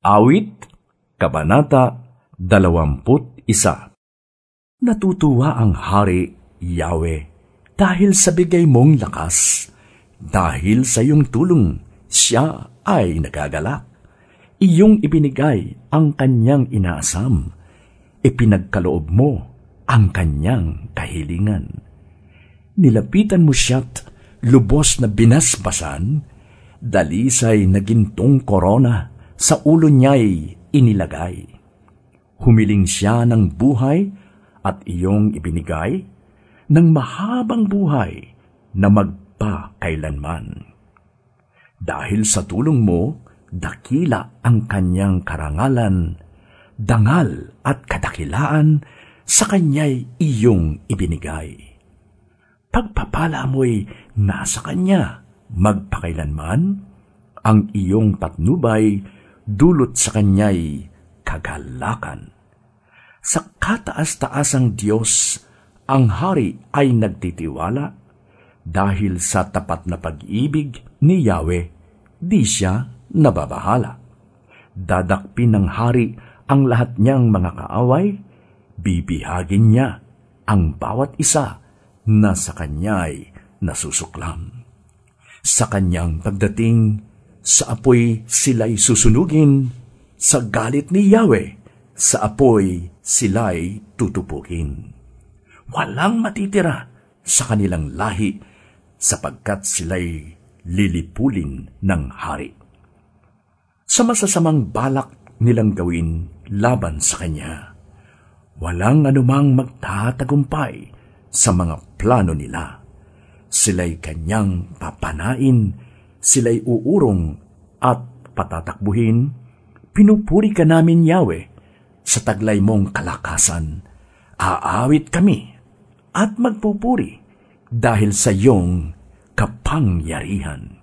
Awit, Kabanata 21 Natutuwa ang Hari, Yahweh, dahil sa bigay mong lakas. Dahil sa iyong tulong, siya ay nagagalak. Iyong ibinigay ang kanyang inaasam. Ipinagkaloob mo ang kanyang kahilingan. Nilapitan mo siya't lubos na binasbasan, dalisay na gintong korona sa ulo niya'y inilagay. Humiling siya ng buhay at iyong ibinigay ng mahabang buhay na magpakailanman. Dahil sa tulong mo, dakila ang kanyang karangalan, dangal at kadakilaan sa kanya'y iyong ibinigay. Pagpapala mo'y nasa kanya magpakailanman, ang iyong patnubay dulot sa kanya'y kagalakan. Sa kataas-taasang Diyos, ang hari ay nagtitiwala dahil sa tapat na pag-ibig ni Yahweh, di siya nababahala. Dadakpin ng hari ang lahat niyang mga kaaway, bibihagin niya ang bawat isa na sa kanya'y nasusuklam. Sa kanyang pagdating, sa apoy sila'y susunugin, sa galit ni Yahweh, sa apoy sila'y tutupukin. Walang matitira sa kanilang lahi, sapagkat sila'y lilipulin ng hari. Sa masasamang balak nilang gawin laban sa kanya, walang anumang magtatagumpay sa mga plano nila. Sila'y kanyang papanain sila'y uurong at patatakbuhin, pinupuri ka namin, Yahweh, sa taglay mong kalakasan. Aawit kami at magpupuri dahil sa iyong kapangyarihan.